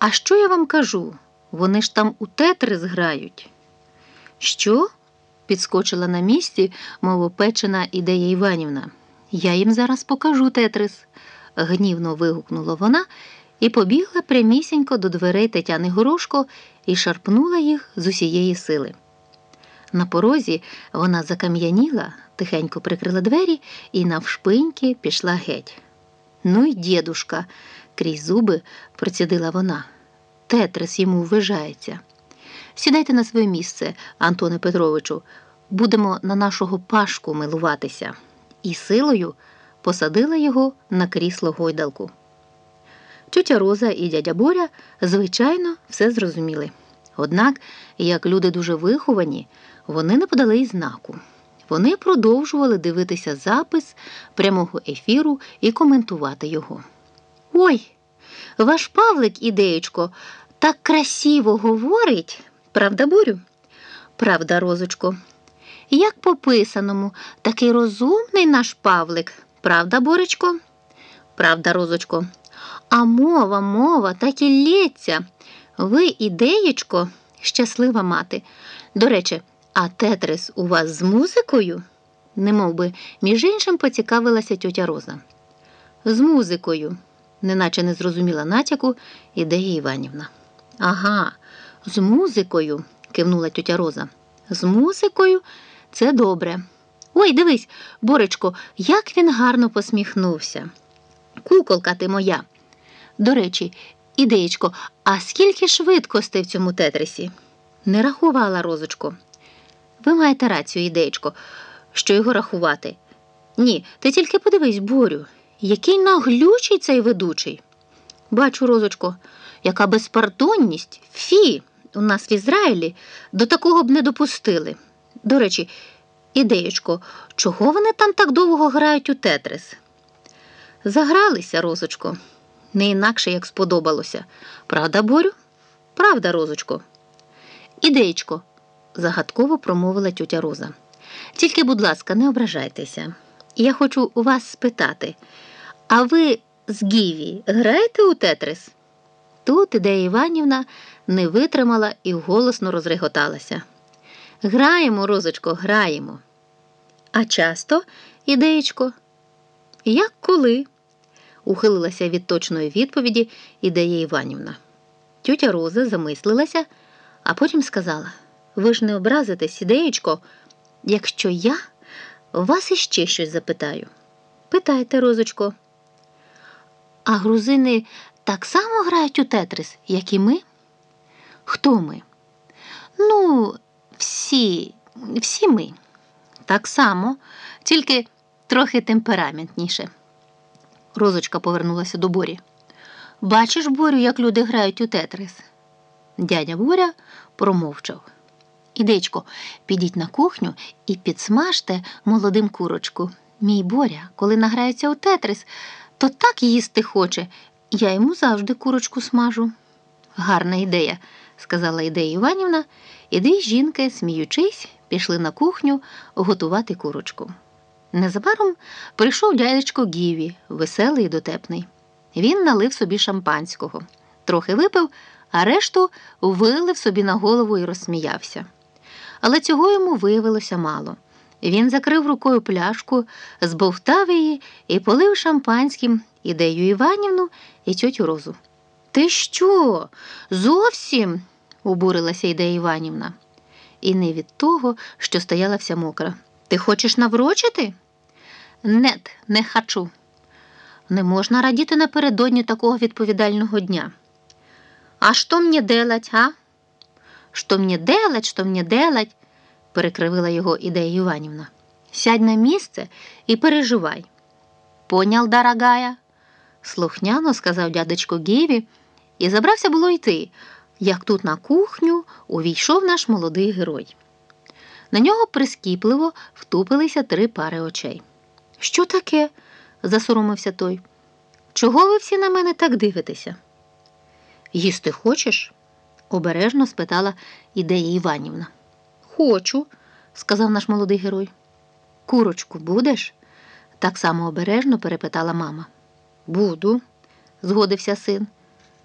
А що я вам кажу? Вони ж там у тетрис грають. Що? підскочила на місці, мов опечена ідея Іванівна. Я їм зараз покажу тетрис, гнівно вигукнула вона і побігла прямісінько до дверей Тетяни Горошко і шарпнула їх з усієї сили. На порозі вона закам'яніла, тихенько прикрила двері і навшпиньки пішла геть. Ну й дідушка, крізь зуби процідила вона. Тетрис йому ввижається. Сідайте на своє місце, Антоне Петровичу, будемо на нашого пашку милуватися. І силою посадила його на крісло гойдалку. Тютя Роза і дядя Боря, звичайно, все зрозуміли. Однак, як люди дуже виховані, вони не подали й знаку. Вони продовжували дивитися запис прямого ефіру і коментувати його. Ой, ваш Павлик, ідеєчко, так красиво говорить, правда, Борю? Правда, Розочко. Як по писаному, такий розумний наш Павлик, правда, Боречко? Правда, Розочко. А мова, мова, так і лється. Ви, ідеєчко, щаслива мати. До речі, а тетрис у вас з музикою? Немов би, між іншим поцікавилася тьотя Роза. З музикою, неначе не зрозуміла натяку ідея Іванівна. Ага, з музикою, кивнула тьотя Роза. З музикою це добре. Ой, дивись, Боречко, як він гарно посміхнувся. Куколка ти моя. До речі, ідеєчко, а скільки швидкостей в цьому тетрисі? Не рахувала розочко. Ви маєте рацію, ідеєчко, що його рахувати. Ні, ти тільки подивись, Борю, який наглючий цей ведучий. Бачу, розочко, яка безпардонність. Фі, у нас в Ізраїлі до такого б не допустили. До речі, ідеєчко, чого вони там так довго грають у тетрис? Загралися, розочко, не інакше як сподобалося. Правда, Борю? Правда, розочко. Ідеєчко, загадково промовила тютя Роза. Тільки, будь ласка, не ображайтеся. Я хочу у вас спитати, а ви з Гіві граєте у тетрис? Тут ідея Іванівна не витримала і голосно розреготалася. Граємо, розочко, граємо. А часто, ідеєчко? Як коли? ухилилася від точної відповіді ідея Іванівна. Тютя Роза замислилася, а потім сказала: Ви ж не образитесь, ідеєчко, якщо я вас іще щось запитаю. Питайте, розочко. А грузини так само грають у тетрис, як і ми? Хто ми? Ну, всі, всі ми. Так само, тільки трохи темпераментніше. Розочка повернулася до Борі. Бачиш, Борю, як люди грають у тетрис? Дядя Боря промовчав. Ідечко, підіть на кухню і підсмажте молодим курочку. Мій Боря, коли награється у тетрис, то так їсти хоче. Я йому завжди курочку смажу. Гарна ідея, сказала ідея Іванівна, і дві жінки, сміючись, пішли на кухню готувати курочку. Незабаром прийшов дядечко Гіві, веселий і дотепний. Він налив собі шампанського, трохи випив, а решту вилив собі на голову і розсміявся. Але цього йому виявилося мало. Він закрив рукою пляшку, збовтав її і полив шампанським ідею Іванівну і тьотю Розу. Ти що? Зовсім? обурилася ідея Іванівна. І не від того, що стояла вся мокра. Ти хочеш наврочити? Нет, не хачу. Не можна радіти напередодні такого відповідального дня. А що мені делать, а? Що мені делать, що мені делать, перекривила його ідея Іванівна. Сядь на місце і переживай. Понял, дорогая? слухняно сказав дядечко Гіві і забрався було йти, як тут на кухню увійшов наш молодий герой. На нього прискіпливо втупилися три пари очей. Що таке? засоромився той. Чого ви всі на мене так дивитеся? Їсти хочеш? обережно спитала ідея Іванівна. Хочу, сказав наш молодий герой. Курочку будеш? так само обережно перепитала мама. Буду, згодився син.